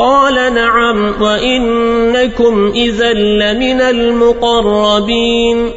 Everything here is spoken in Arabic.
قال نعم وإنكم إذا لمن المقربين